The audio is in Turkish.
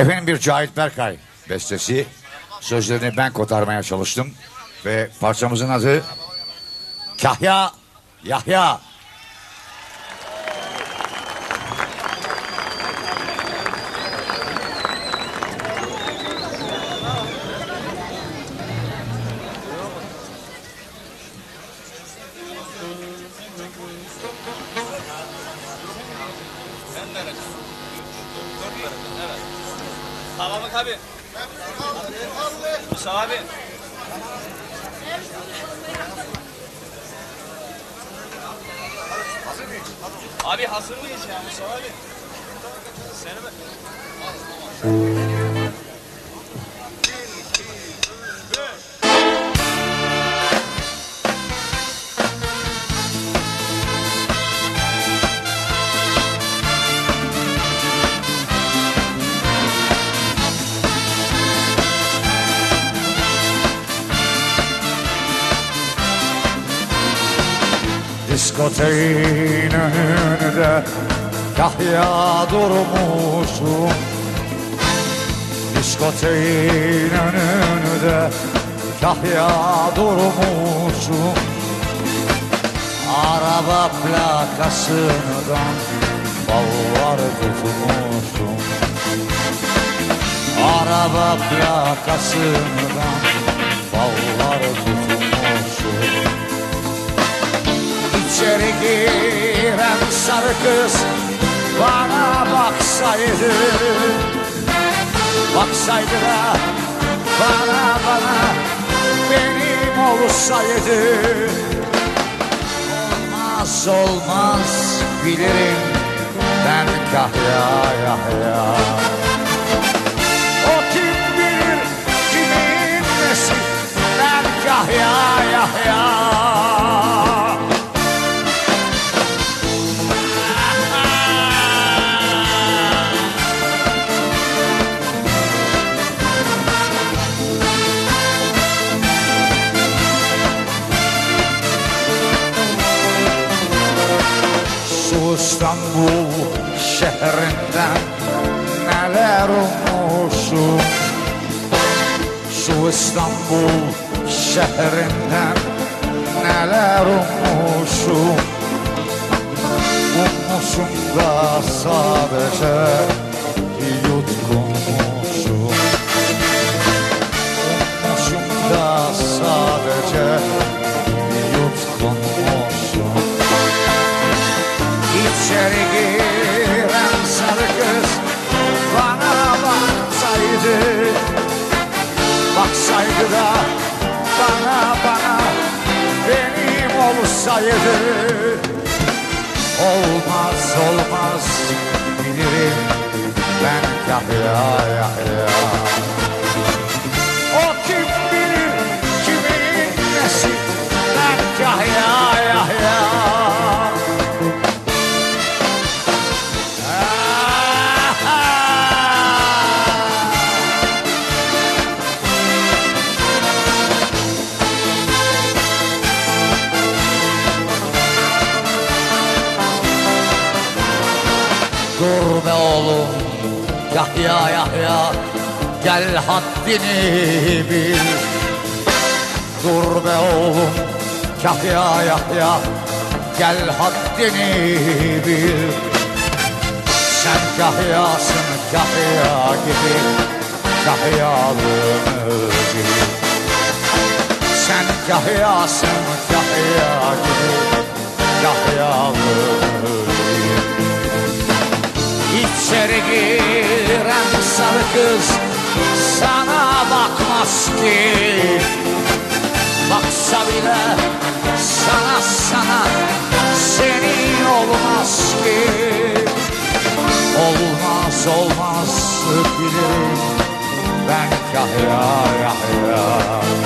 Efendim bir Cahit Berkay bestesi. Sözlerini ben kotarmaya çalıştım. Ve parçamızın adı Kahya Yahya. Tamam abi. Mustafa abi. Abi hazır mıyız ya Mustafa abi? Seni mi? Diskoteğin önünde Kahya durmuşum. Diskoteğin önünde Kahya durmuşum. Araba plakasından Ballar tutmuşum. Araba plakasından Ballar tutmuşum İçeri giren sarı kız bana baksaydı. Baksaydı da bana bana benim olsaydı. Olmaz olmaz bilirim ben kahya yahya İstanbul şehrinden neler olmuşum Şu İstanbul şehrinden neler olmuşum Ummuşum da sadece Baksaydı da bana bana benim olsaydı. Olmaz olmaz bilirim ben kahya yahya oğlum Yahya Yahya Gel haddini bil. Dur be oğlum Yahya Yahya Gel haddini bil. Sen kahyasın kahya gibi Kahyalığını bil. Sen kahyasın kahya gibi bil İçeri giren sarı kız sana bakmaz ki. Baksa bile sana sana senin olmaz ki. Olmaz olmaz bilirim ben kahya yahya